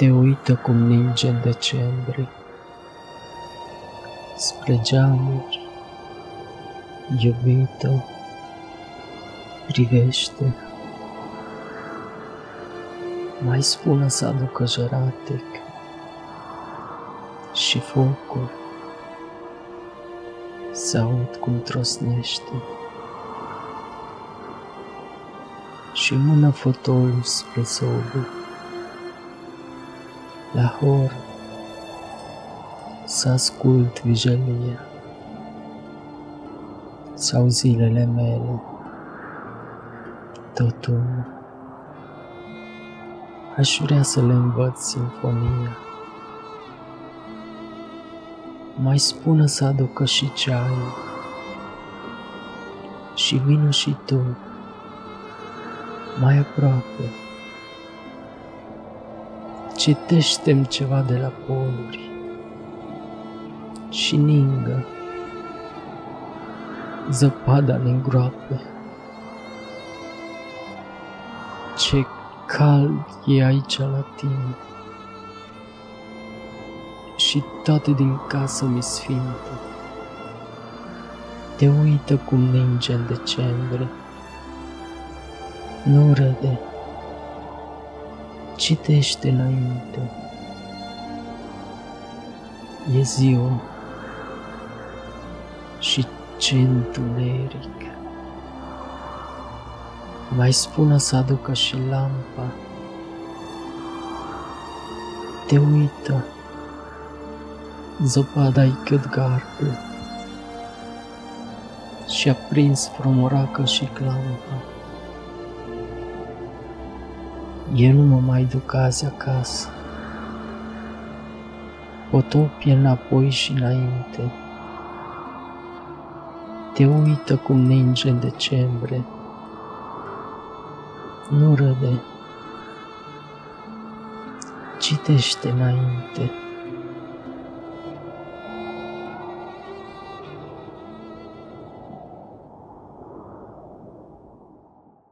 Te uită cum ninge în decembrie spre geamuri, iubită, privește. Mai spună să aducă jăratec și focul. Să aud cum trosnește. Și mână fotolul spre sobă la hor să ascult vijelia sau zilele mele tot unul. Aș vrea să le învăț sinfonia. Mai spună să aducă și ceai și vină și tu mai aproape. Citește-mi ceva de la poluri și ningă zăpada din groape. Ce cald e aici la tine și toate din casă mi sfinte. Te uită cum ninge în decembrie. Nu râde, citește înainte. E ziua și ce întuneric. Mai spună să aducă și lampa. Te uită, zăpada-i cât garbe și a prins fromoracă și clampa. Eu nu mă mai duc azi acasă. Potopie înapoi și înainte. Te uită cum ninge în decembrie. Nu râde. Citește înainte.